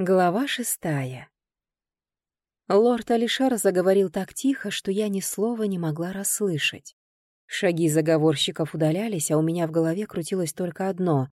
Глава шестая. Лорд Алишар заговорил так тихо, что я ни слова не могла расслышать. Шаги заговорщиков удалялись, а у меня в голове крутилось только одно.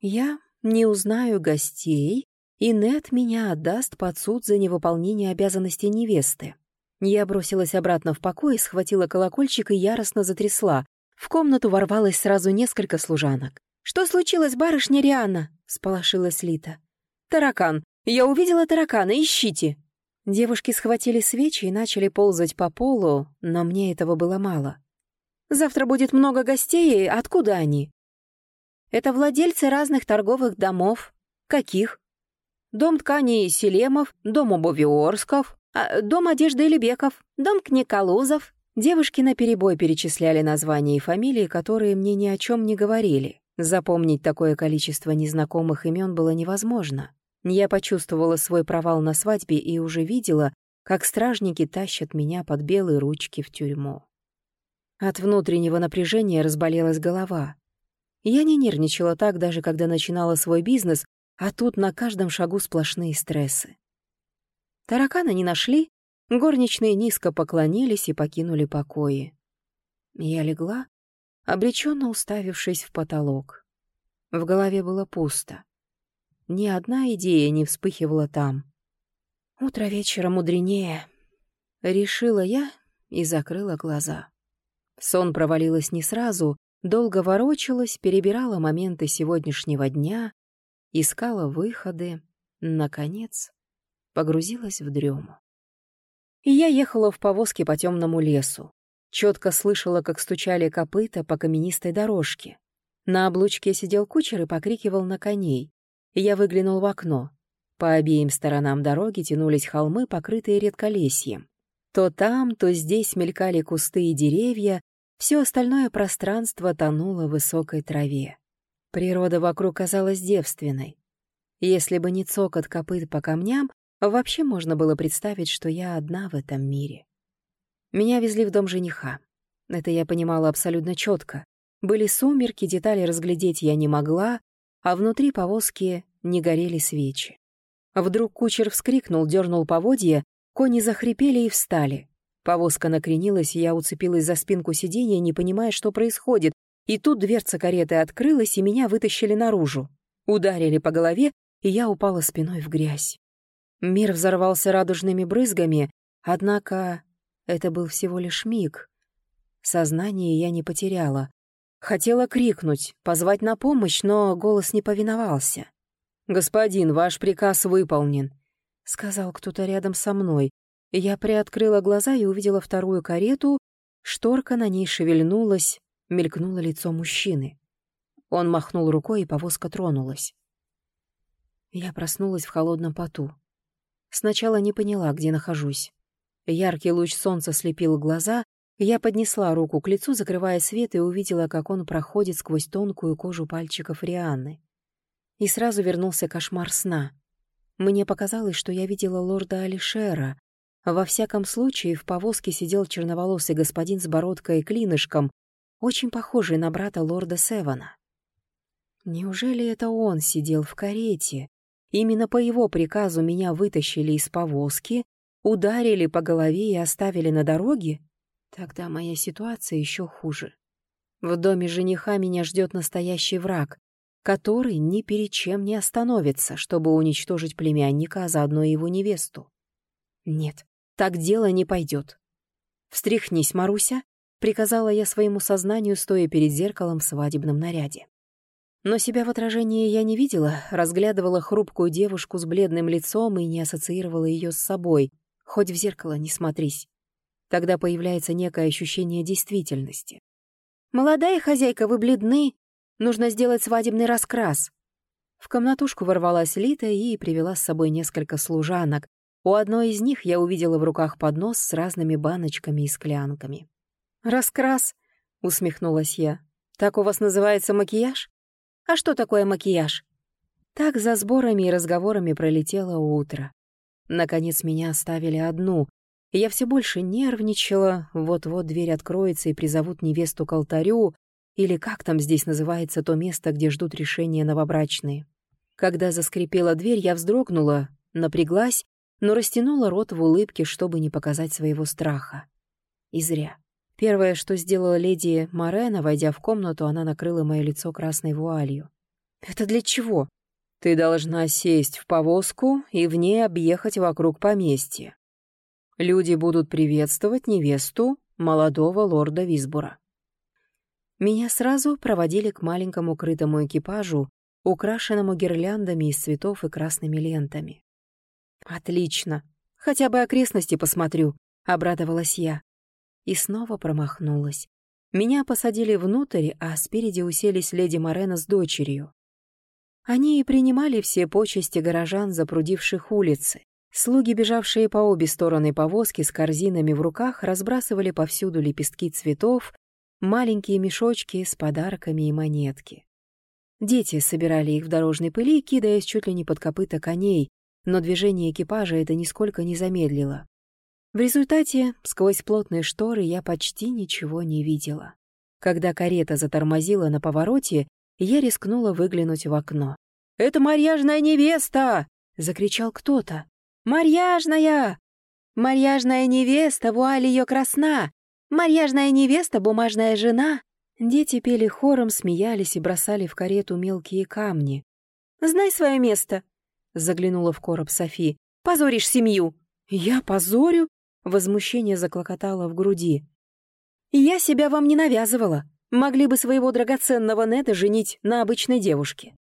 Я не узнаю гостей, и Нет меня отдаст под суд за невыполнение обязанностей невесты. Я бросилась обратно в покой, схватила колокольчик и яростно затрясла. В комнату ворвалось сразу несколько служанок. «Что случилось, барышня Риана?» — сполошилась Лита. «Таракан! Я увидела таракана! Ищите!» Девушки схватили свечи и начали ползать по полу, но мне этого было мало. «Завтра будет много гостей, откуда они?» «Это владельцы разных торговых домов». «Каких?» «Дом тканей Селемов, дом обуви Орсков, а, дом одежды Лебеков, дом Книколузов». Девушки наперебой перечисляли названия и фамилии, которые мне ни о чем не говорили. Запомнить такое количество незнакомых имен было невозможно. Я почувствовала свой провал на свадьбе и уже видела, как стражники тащат меня под белые ручки в тюрьму. От внутреннего напряжения разболелась голова. Я не нервничала так, даже когда начинала свой бизнес, а тут на каждом шагу сплошные стрессы. Таракана не нашли, горничные низко поклонились и покинули покои. Я легла, обреченно уставившись в потолок. В голове было пусто. Ни одна идея не вспыхивала там. Утро вечера мудренее. Решила я и закрыла глаза. Сон провалилась не сразу, долго ворочалась, перебирала моменты сегодняшнего дня, искала выходы, наконец, погрузилась в дрему. И я ехала в повозке по темному лесу. Четко слышала, как стучали копыта по каменистой дорожке. На облучке сидел кучер и покрикивал на коней. Я выглянул в окно. По обеим сторонам дороги тянулись холмы, покрытые редколесьем. То там, то здесь мелькали кусты и деревья, все остальное пространство тонуло в высокой траве. Природа вокруг казалась девственной. Если бы не цокот копыт по камням, вообще можно было представить, что я одна в этом мире. Меня везли в дом жениха. Это я понимала абсолютно четко. Были сумерки, детали разглядеть я не могла, а внутри повозки не горели свечи. Вдруг кучер вскрикнул, дернул поводья, кони захрипели и встали. Повозка накренилась, и я уцепилась за спинку сиденья, не понимая, что происходит, и тут дверца кареты открылась, и меня вытащили наружу. Ударили по голове, и я упала спиной в грязь. Мир взорвался радужными брызгами, однако это был всего лишь миг. Сознание я не потеряла. Хотела крикнуть, позвать на помощь, но голос не повиновался. «Господин, ваш приказ выполнен», — сказал кто-то рядом со мной. Я приоткрыла глаза и увидела вторую карету, шторка на ней шевельнулась, мелькнуло лицо мужчины. Он махнул рукой, и повозка тронулась. Я проснулась в холодном поту. Сначала не поняла, где нахожусь. Яркий луч солнца слепил глаза, я поднесла руку к лицу, закрывая свет, и увидела, как он проходит сквозь тонкую кожу пальчиков Рианны. И сразу вернулся кошмар сна. Мне показалось, что я видела лорда Алишера. Во всяком случае, в повозке сидел черноволосый господин с бородкой и клинышком, очень похожий на брата лорда Севана. Неужели это он сидел в карете? Именно по его приказу меня вытащили из повозки, ударили по голове и оставили на дороге? Тогда моя ситуация еще хуже. В доме жениха меня ждет настоящий враг, который ни перед чем не остановится, чтобы уничтожить племянника, а заодно его невесту. Нет, так дело не пойдет. «Встряхнись, Маруся», — приказала я своему сознанию, стоя перед зеркалом в свадебном наряде. Но себя в отражении я не видела, разглядывала хрупкую девушку с бледным лицом и не ассоциировала ее с собой, хоть в зеркало не смотрись. Тогда появляется некое ощущение действительности. «Молодая хозяйка, вы бледны. Нужно сделать свадебный раскрас». В комнатушку ворвалась Лита и привела с собой несколько служанок. У одной из них я увидела в руках поднос с разными баночками и склянками. «Раскрас?» — усмехнулась я. «Так у вас называется макияж? А что такое макияж?» Так за сборами и разговорами пролетело утро. Наконец меня оставили одну, я все больше нервничала, вот-вот дверь откроется и призовут невесту к алтарю, или как там здесь называется то место, где ждут решения новобрачные. Когда заскрипела дверь, я вздрогнула, напряглась, но растянула рот в улыбке, чтобы не показать своего страха. И зря. Первое, что сделала леди Морена, войдя в комнату, она накрыла мое лицо красной вуалью. «Это для чего?» «Ты должна сесть в повозку и в ней объехать вокруг поместья. Люди будут приветствовать невесту молодого лорда Висбура». Меня сразу проводили к маленькому крытому экипажу, украшенному гирляндами из цветов и красными лентами. «Отлично! Хотя бы окрестности посмотрю», — обрадовалась я. И снова промахнулась. Меня посадили внутрь, а спереди уселись леди Морена с дочерью. Они и принимали все почести горожан, запрудивших улицы. Слуги, бежавшие по обе стороны повозки с корзинами в руках, разбрасывали повсюду лепестки цветов, маленькие мешочки с подарками и монетки. Дети собирали их в дорожной пыли, кидаясь чуть ли не под копыта коней, но движение экипажа это нисколько не замедлило. В результате, сквозь плотные шторы я почти ничего не видела. Когда карета затормозила на повороте, я рискнула выглянуть в окно. «Это марьяжная невеста!» — закричал кто-то. «Марьяжная! Марьяжная невеста, вуаль ее красна! Марьяжная невеста, бумажная жена!» Дети пели хором, смеялись и бросали в карету мелкие камни. «Знай свое место!» — заглянула в короб Софи. «Позоришь семью!» «Я позорю?» — возмущение заклокотало в груди. «Я себя вам не навязывала. Могли бы своего драгоценного Неда женить на обычной девушке».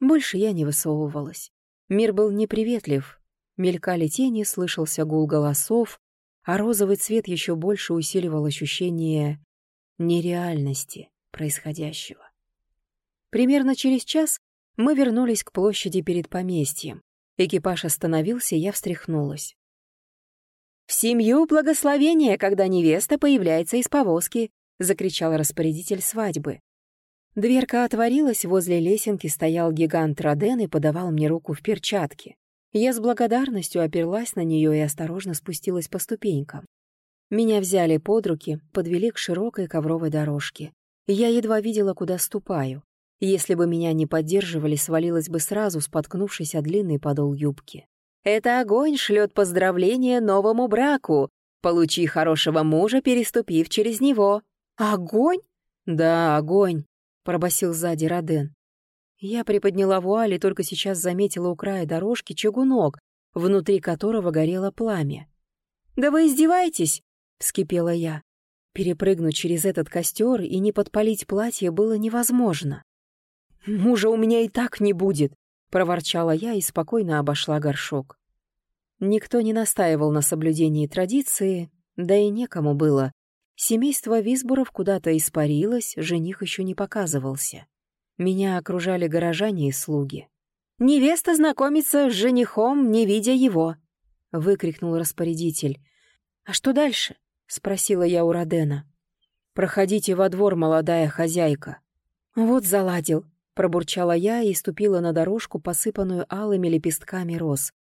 Больше я не высовывалась. Мир был неприветлив. Мелькали тени, слышался гул голосов, а розовый цвет еще больше усиливал ощущение нереальности происходящего. Примерно через час мы вернулись к площади перед поместьем. Экипаж остановился, я встряхнулась. «В семью благословение, когда невеста появляется из повозки!» — закричал распорядитель свадьбы. Дверка отворилась, возле лесенки стоял гигант Роден и подавал мне руку в перчатке. Я с благодарностью оперлась на нее и осторожно спустилась по ступенькам. Меня взяли под руки, подвели к широкой ковровой дорожке. Я едва видела, куда ступаю. Если бы меня не поддерживали, свалилась бы сразу, споткнувшись о длинный подол юбки. «Это огонь шлет поздравление новому браку. Получи хорошего мужа, переступив через него». «Огонь?» «Да, огонь», — пробасил сзади Роден. Я приподняла вуаль и только сейчас заметила у края дорожки чугунок, внутри которого горело пламя. «Да вы издеваетесь?» — вскипела я. Перепрыгнуть через этот костер и не подпалить платье было невозможно. «Мужа у меня и так не будет», — проворчала я и спокойно обошла горшок. Никто не настаивал на соблюдении традиции, да и некому было. Семейство Висбуров куда-то испарилось, жених еще не показывался. Меня окружали горожане и слуги. «Невеста знакомится с женихом, не видя его», — выкрикнул распорядитель. «А что дальше?» — спросила я у Родена. «Проходите во двор, молодая хозяйка». «Вот заладил», — пробурчала я и ступила на дорожку, посыпанную алыми лепестками роз.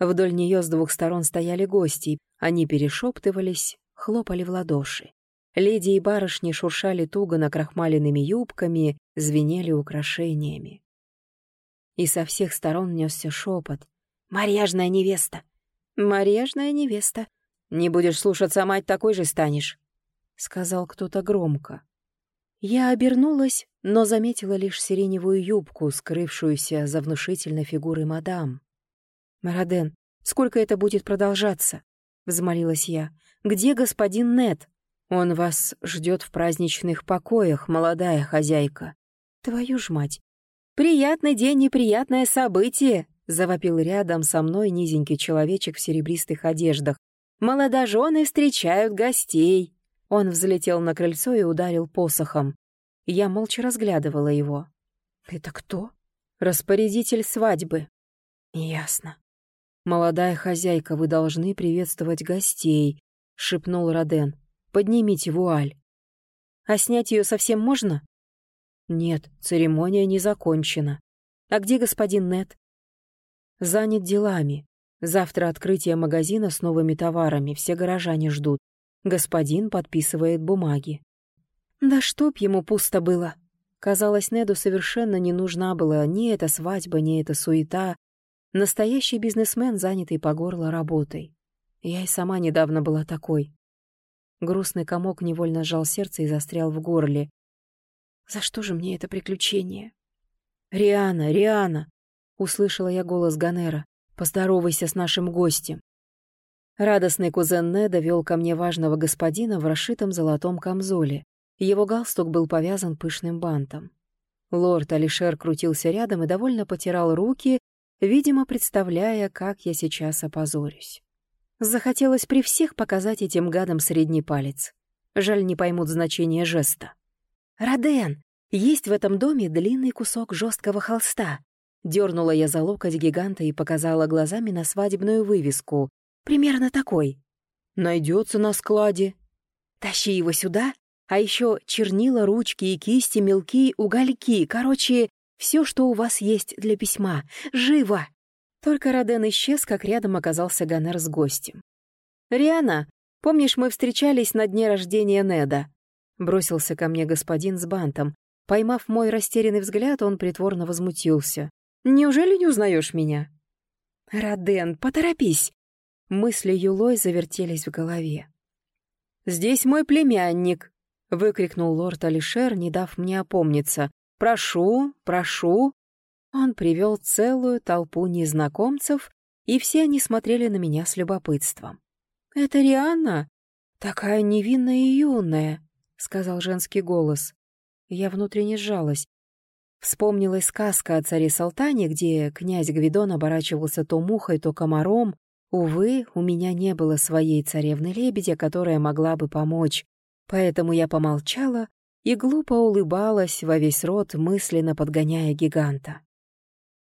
Вдоль нее с двух сторон стояли гости. Они перешептывались, хлопали в ладоши. Леди и барышни шуршали туго накрахмаленными юбками, звенели украшениями. И со всех сторон несся шепот. «Марьяжная невеста! Марьяжная невеста! Не будешь слушаться, мать такой же станешь!» — сказал кто-то громко. Я обернулась, но заметила лишь сиреневую юбку, скрывшуюся за внушительной фигурой мадам. «Мароден, сколько это будет продолжаться?» — взмолилась я. «Где господин Нет? Он вас ждет в праздничных покоях, молодая хозяйка». «Твою ж мать! Приятный день, неприятное событие!» — завопил рядом со мной низенький человечек в серебристых одеждах. «Молодожены встречают гостей!» Он взлетел на крыльцо и ударил посохом. Я молча разглядывала его. «Это кто?» «Распорядитель свадьбы». «Ясно». «Молодая хозяйка, вы должны приветствовать гостей», — шепнул Роден. «Поднимите вуаль». «А снять ее совсем можно?» «Нет, церемония не закончена. А где господин Нет?» «Занят делами. Завтра открытие магазина с новыми товарами, все горожане ждут. Господин подписывает бумаги. «Да чтоб ему пусто было!» Казалось, Неду совершенно не нужна была ни эта свадьба, ни эта суета. Настоящий бизнесмен, занятый по горло работой. Я и сама недавно была такой. Грустный комок невольно сжал сердце и застрял в горле. За что же мне это приключение? «Риана, Риана!» — услышала я голос Ганера. «Поздоровайся с нашим гостем». Радостный кузен Неда вел ко мне важного господина в расшитом золотом камзоле. Его галстук был повязан пышным бантом. Лорд Алишер крутился рядом и довольно потирал руки, видимо, представляя, как я сейчас опозорюсь. Захотелось при всех показать этим гадам средний палец. Жаль, не поймут значение жеста. «Роден, есть в этом доме длинный кусок жесткого холста». Дернула я за локоть гиганта и показала глазами на свадебную вывеску. Примерно такой. «Найдется на складе». «Тащи его сюда а еще чернила, ручки и кисти, мелки, угольки. Короче, все, что у вас есть для письма. Живо!» Только Роден исчез, как рядом оказался Ганер с гостем. «Риана, помнишь, мы встречались на дне рождения Неда?» Бросился ко мне господин с бантом. Поймав мой растерянный взгляд, он притворно возмутился. «Неужели не узнаешь меня?» «Роден, поторопись!» Мысли Юлой завертелись в голове. «Здесь мой племянник», — выкрикнул лорд Алишер, не дав мне опомниться. «Прошу, прошу!» Он привел целую толпу незнакомцев, и все они смотрели на меня с любопытством. «Это Рианна? Такая невинная и юная», — сказал женский голос. Я внутренне сжалась. Вспомнилась сказка о царе Салтане, где князь Гвидон оборачивался то мухой, то комаром. Увы, у меня не было своей царевны-лебедя, которая могла бы помочь. Поэтому я помолчала и глупо улыбалась во весь рот, мысленно подгоняя гиганта.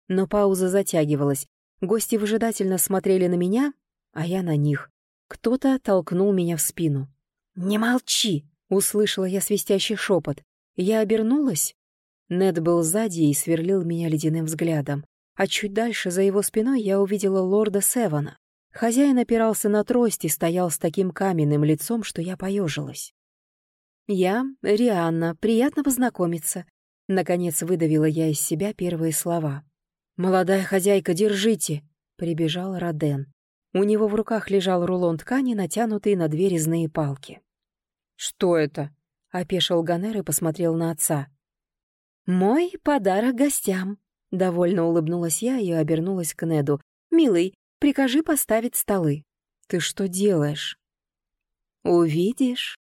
Но пауза затягивалась. Гости выжидательно смотрели на меня, а я на них. Кто-то толкнул меня в спину. «Не молчи!» — услышала я свистящий шепот. Я обернулась. Нед был сзади и сверлил меня ледяным взглядом. А чуть дальше, за его спиной, я увидела лорда Севана. Хозяин опирался на трость и стоял с таким каменным лицом, что я поежилась. «Я Рианна, приятно познакомиться», — наконец выдавила я из себя первые слова. «Молодая хозяйка, держите!» — прибежал Роден. У него в руках лежал рулон ткани, натянутый на две резные палки. «Что это?» — опешил Ганер и посмотрел на отца. «Мой подарок гостям», — довольно улыбнулась я и обернулась к Неду. «Милый, прикажи поставить столы». «Ты что делаешь?» «Увидишь»,